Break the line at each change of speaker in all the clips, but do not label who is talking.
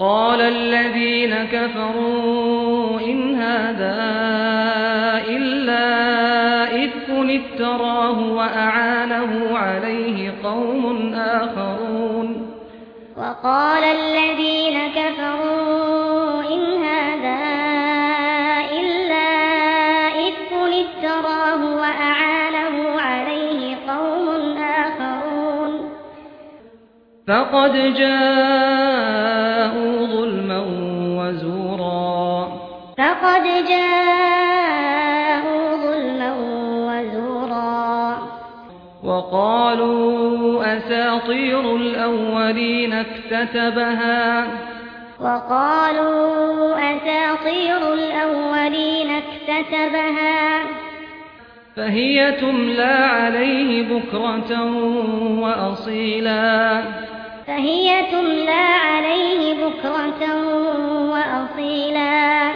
قال الذين كفروا إن هذا إلا إفك افتراه وأعانه عليه قوم آخرون.
وقال الذين كفروا إن هذا
فقد جاءوا ظلما وزورا
فقد جاءوا ظلما وزورا
وقالوا أساطير الأولين اكتتبها
وقالوا أساطير الأولين اكتتبها
فهي تملى عليه بكرة وأصيلا
فهي تملى عليه بكرة وأصيلا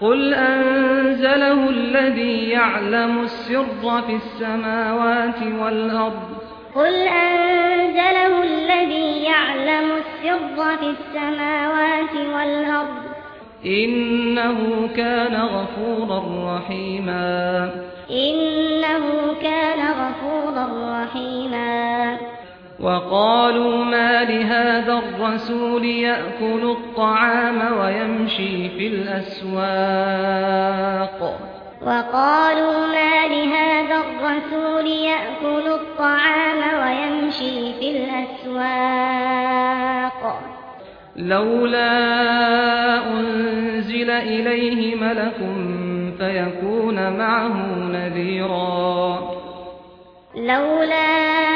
قل أنزله الذي يعلم السر في السماوات والأرض
قل أنزله الذي يعلم السر في السماوات والأرض
إنه كان غفورا رحيما
إنه كان غفورا رحيما
وقالوا ما لهذا الرسول يأكل الطعام ويمشي في الأسواق.
وقالوا ما لهذا الرسول يأكل الطعام ويمشي في الأسواق.
لولا أنزل إليه ملك فيكون معه نذيرا.
لولا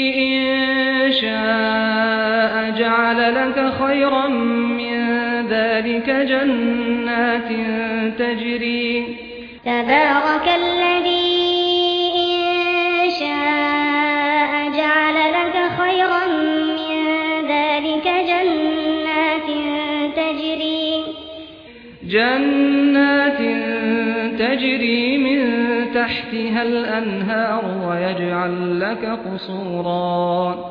شاء جَعَلَ لَكَ خَيْرًا مِنْ ذَلِكَ جَنَّاتٍ تَجْرِي.
تَبَارَكَ الَّذِي إِن شَاءَ جَعَلَ لَكَ خَيْرًا مِنْ ذَلِكَ قصورا
جَنَّاتٍ تَجْرِي مِنْ تحتها الأنهار ويجعل لك قصورا.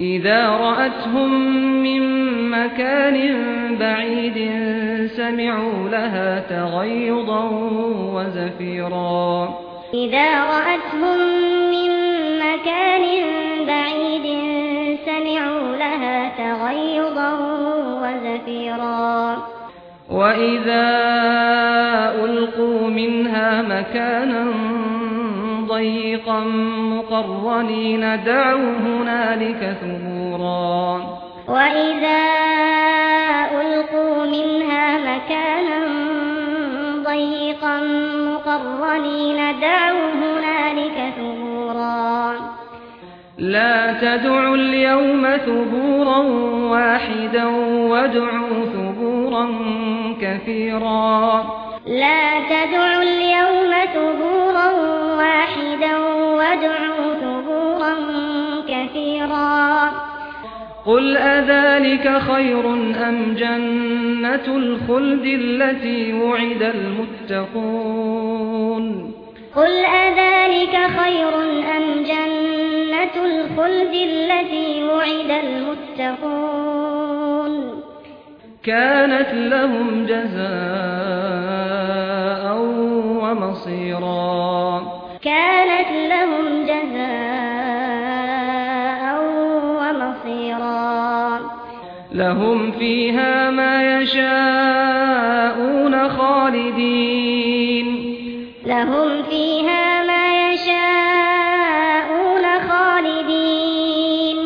إذا رأتهم من مكان بعيد سمعوا لها تغيظا وزفيرا.
إذا رأتهم من مكان بعيد سمعوا لها تغيظا وزفيرا.
وإذا ألقوا منها مكانا ضيقا مقرنين دعوا هنالك ثبورا.
وإذا ألقوا منها مكانا ضيقا مقرنين دعوا هنالك ثبورا.
لا تدعوا اليوم ثبورا واحدا وادعوا ثبورا كثيرا.
لا تدعوا اليوم ثبورا وادعوا ثبورا كثيرا
قل أذلك خير أم جنة الخلد التي وعد المتقون
قل أذلك خير أم جنة الخلد التي وعد المتقون
كانت لهم جزاء ومصيرا
لهم
فيها ما يشاءون خالدين
لهم فيها ما يشاءون خالدين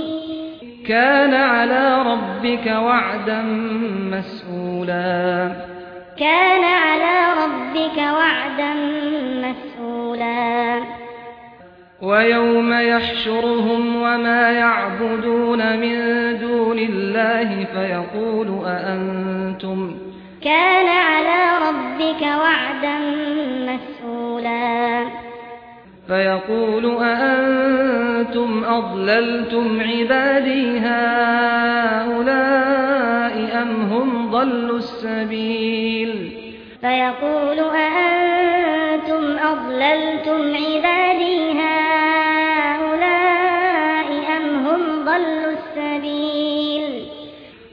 كان على ربك وعدا مسئولا
كان على ربك وعدا مسئولا
ويوم يحشرهم وما يعبدون من لله فيقول أأنتم
كان على ربك وعدا مسئولا
فيقول أأنتم أضللتم عبادي هؤلاء أم هم ضلوا السبيل؟
فيقول أأنتم أضللتم عبادي هؤلاء أم هم ضلوا السبيل؟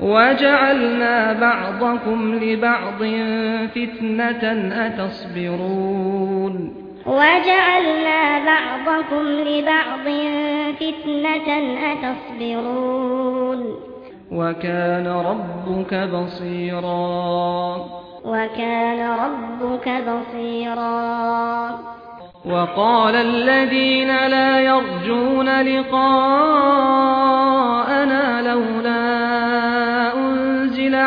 وَجَعَلْنَا بَعْضَكُمْ لِبَعْضٍ فِتْنَةً أَتَصْبِرُونَ.
وَجَعَلْنَا بَعْضَكُمْ لِبَعْضٍ فِتْنَةً أَتَصْبِرُونَ.
وَكَانَ رَبُّكَ بَصِيرًا.
وَكَانَ رَبُّكَ بَصِيرًا.
وَقَالَ الَّذِينَ لَا يَرْجُونَ لِقَاءَنَا لَوْلَا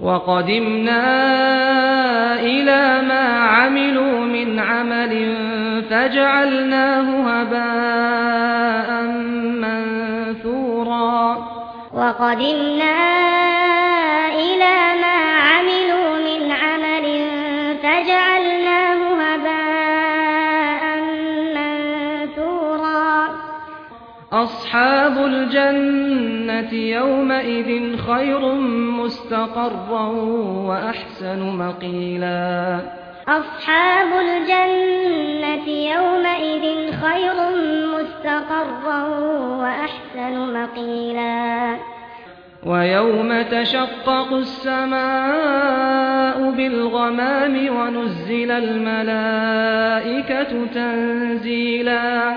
وقدمنا إلى ما عملوا من عمل فجعلناه هباء منثورا.
وقدمنا إلى ما عملوا من عمل فجعلناه
أصحاب الجنة يومئذ خير مستقرا وأحسن مقيلا.
أصحاب الجنة يومئذ خير مستقرا وأحسن مقيلا.
وَيَوْمَ تَشَقَّقُ السَّمَاءُ بِالْغَمَامِ وَنُزِّلَ الْمَلَائِكَةُ تَنزِيلًا.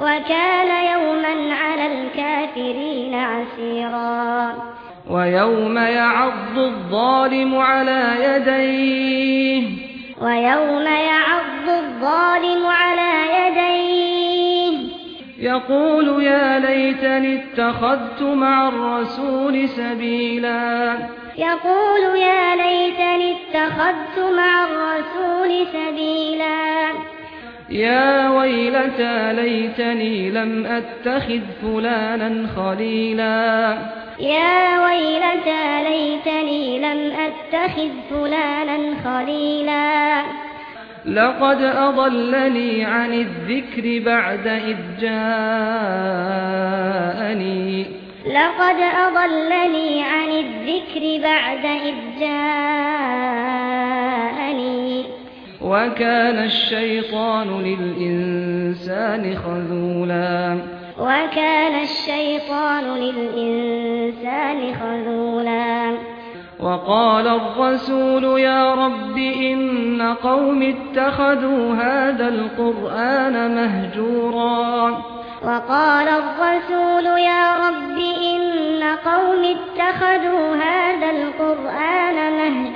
وكان يوما على الكافرين عسيرا.
ويوم يعض الظالم على يديه.
ويوم يعض الظالم على يديه.
يقول يا ليتني اتخذت مع الرسول سبيلا.
يقول يا ليتني اتخذت مع الرسول سبيلا.
يا ويلتى ليتني لم أتخذ فلانا خليلا.
يا ويلتى ليتني لم أتخذ فلانا خليلا.
لقد أضلني عن الذكر بعد إذ جاءني.
لقد أضلني عن الذكر بعد إذ جاءني.
وكان الشيطان للإنسان خذولا.
وكان الشيطان للإنسان خذولا.
وقال الرسول يا رب إن قوم اتخذوا هذا القرآن مهجورا.
وقال الرسول يا رب إن قوم اتخذوا هذا القرآن مهجورا.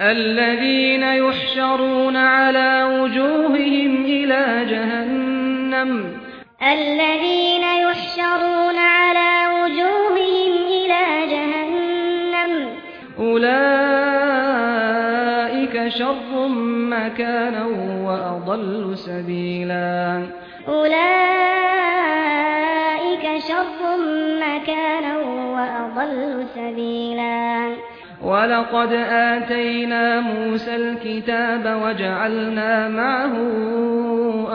الذين يحشرون على وجوههم إلى جهنم.
الذين يحشرون على وجوههم إلى جهنم.
أولئك شر ما كانوا وأضل سبيلا.
أولئك شر ما كانوا وأضل سبيلا.
ولقد آتينا موسى الكتاب وجعلنا معه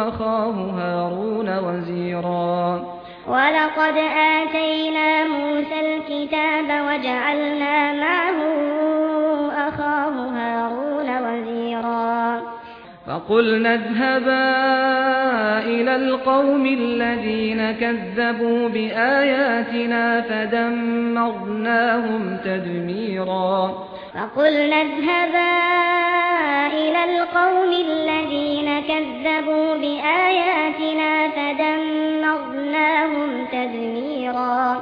أخاه هارون وزيرا
ولقد آتينا موسى الكتاب وجعلنا معه
قلنا اذهبا إلى القوم الذين كذبوا بآياتنا فدمرناهم تدميرا.
وقلنا اذهبا إلى القوم الذين كذبوا بآياتنا فدمرناهم تدميرا.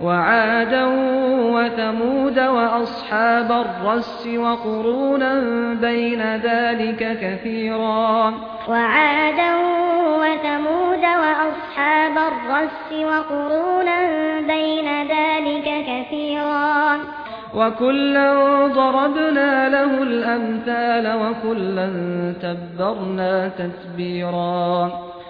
وعادا وثمود وأصحاب الرس وقرونا بين ذلك كثيرا.
وعادا وثمود وأصحاب الرس وقرونا بين ذلك كثيرا.
وَكُلًّا ضَرَبْنَا لَهُ الْأَمْثَالَ وَكُلًّا تَبَّرْنَا تَتْبِيرًا.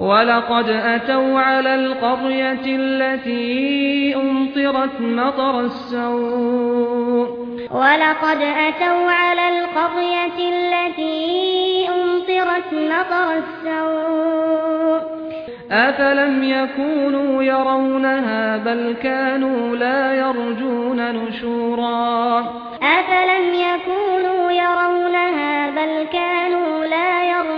ولقد أتوا على القرية التي أمطرت مطر السوء.
ولقد أتوا على القرية التي أمطرت مطر السوء.
أفلم يكونوا يرونها بل كانوا لا يرجون نشورا.
أفلم يكونوا يرونها بل كانوا لا يرجون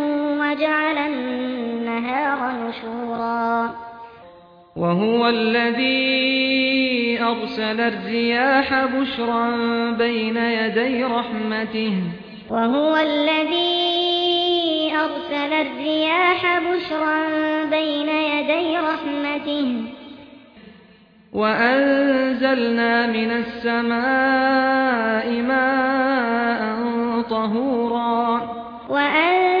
وجعل النهار نشورا.
وهو الذي أرسل الرياح بشرا بين يدي رحمته.
وهو الذي أرسل الرياح بشرا بين يدي رحمته.
وأنزلنا من السماء ماء طهورا.
وأنزلنا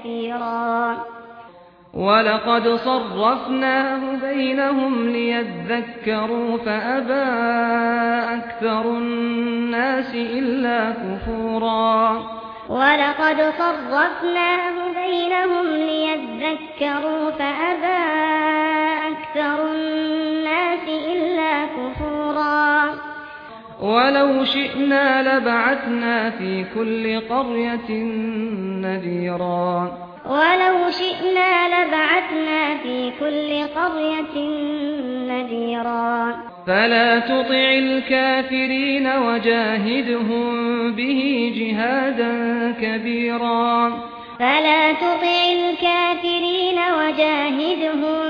كثيرا.
ولقد صرفناه بينهم ليذكروا فأبى أكثر الناس إلا كفورا.
ولقد صرفناه بينهم ليذكروا فأبى أكثر الناس إلا كفورا.
ولو شئنا لبعثنا في كل قرية نذيرا.
ولو شئنا لبعثنا في كل قرية نذيرا.
فلا تطع الكافرين وجاهدهم به جهادا كبيرا.
فلا تطع الكافرين وجاهدهم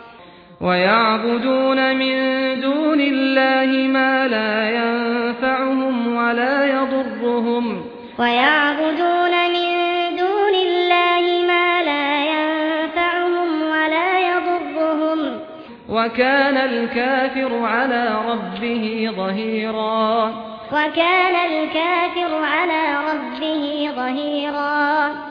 ويعبدون من دون الله ما لا ينفعهم ولا يضرهم
ويعبدون من دون الله ما لا ينفعهم ولا يضرهم
وكان الكافر على ربه ظهيرا
وكان الكافر على ربه ظهيرا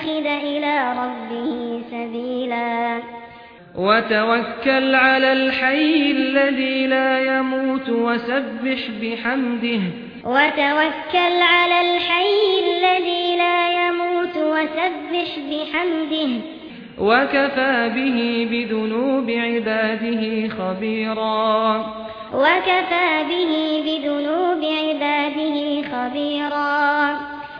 يتخذ إلى ربه سبيلا
وتوكل على الحي الذي لا يموت وسبح بحمده
وتوكل على الحي الذي لا يموت وسبح بحمده
وكفى به بذنوب عباده خبيرا
وكفى به بذنوب عباده خبيرا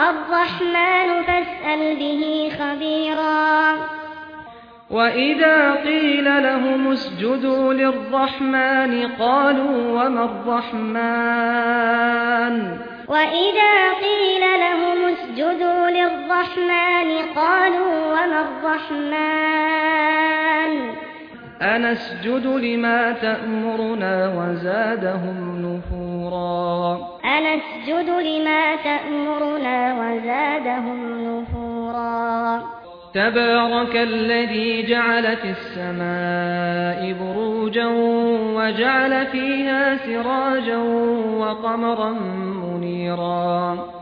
الرحمن فاسأل به خبيرا.
وإذا قيل لهم اسجدوا للرحمن قالوا وما الرحمن؟
وإذا قيل لهم اسجدوا للرحمن قالوا وما الرحمن؟
أنسجد لما تأمرنا وزادهم نفورا.
أنسجد لما تأمرنا وزادهم نفورا.
تبارك الذي جعل في السماء بروجا وجعل فيها سراجا وقمرا منيرا.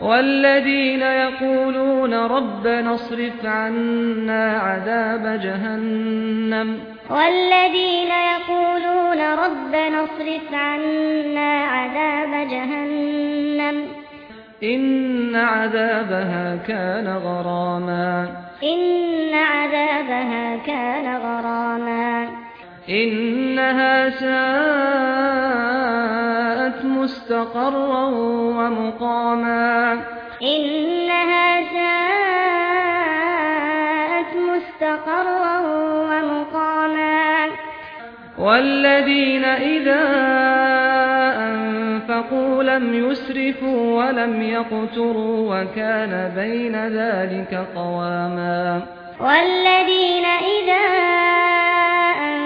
والذين يقولون ربنا اصرف عنا عذاب جهنم
والذين يقولون ربنا اصرف عنا عذاب جهنم
ان عذابها كان غراما
ان عذابها كان غراما
انها ساء مستقرا ومقاما.
إنها شاءت مستقرا ومقاما.
والذين إذا أنفقوا لم يسرفوا ولم يقتروا وكان بين ذلك قواما.
والذين إذا أنفقوا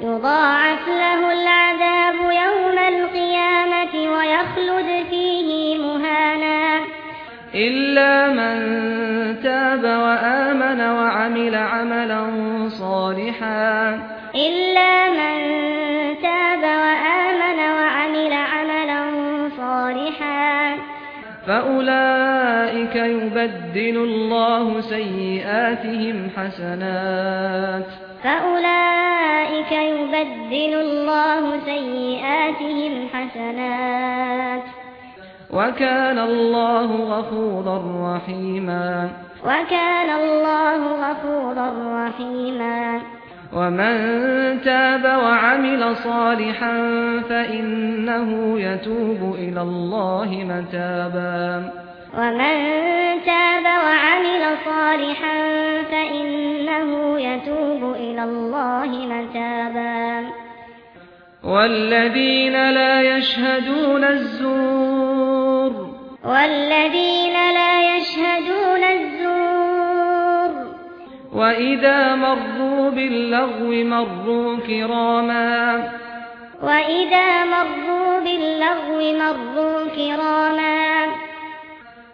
يضاعف له العذاب يوم القيامة ويخلد فيه مهانا.
إلا من تاب وآمن وعمل عملا صالحا.
إلا من تاب وآمن وعمل عملا صالحا.
فأولئك يبدل الله سيئاتهم حسنات.
فأولئك كذلك يبدل الله سيئاتهم حسنات.
وكان الله غفورا رحيما.
وكان الله غفورا رحيما.
ومن تاب وعمل صالحا فإنه يتوب إلى الله متابا.
ومن تاب وعمل صالحا فإنه يتوب إلى الله متابا.
والذين لا يشهدون الزور.
والذين لا يشهدون الزور.
وإذا مروا باللغو مروا كراما.
وإذا مروا باللغو مروا كراما.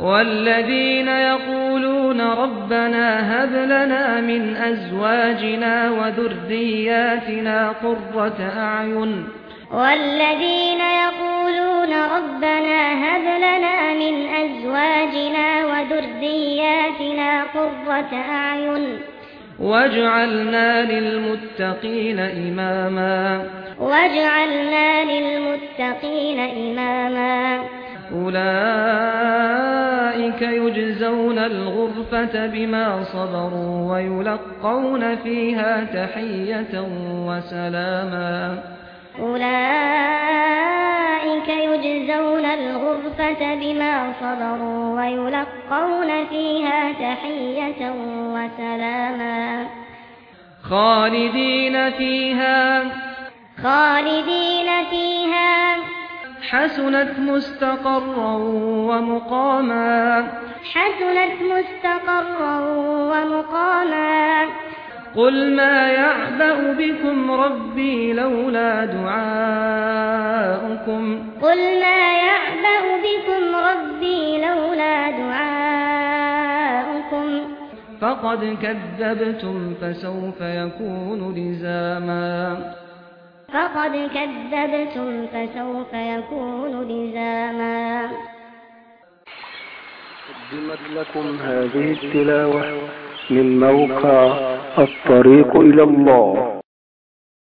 والذين يقولون ربنا هب لنا من أزواجنا وذرياتنا قرة أعين
والذين يقولون ربنا هب لنا من أزواجنا وذرياتنا قرة أعين
واجعلنا لِلْمُتَّقِينَ إِمَامًا
واجعلنا لِلْمُتَّقِينَ إِمَامًا
أولئك يجزون الغرفة بما صبروا ويلقون فيها تحية وسلاما.
أولئك يجزون الغرفة بما صبروا ويلقون فيها تحية وسلاما.
خالدين فيها
خالدين فيها
حسنت مستقرا ومقاما.
حسنت مستقرا ومقاما.
قل ما يعبأ بكم ربي لولا دعاؤكم.
قل ما يعبأ بكم ربي لولا دعاؤكم.
فقد كذبتم فسوف يكون لزاما.
فقد كذبتم فسوف يكون لزاما
قدمت لكم هذه التلاوة من موقع الطريق إلى الله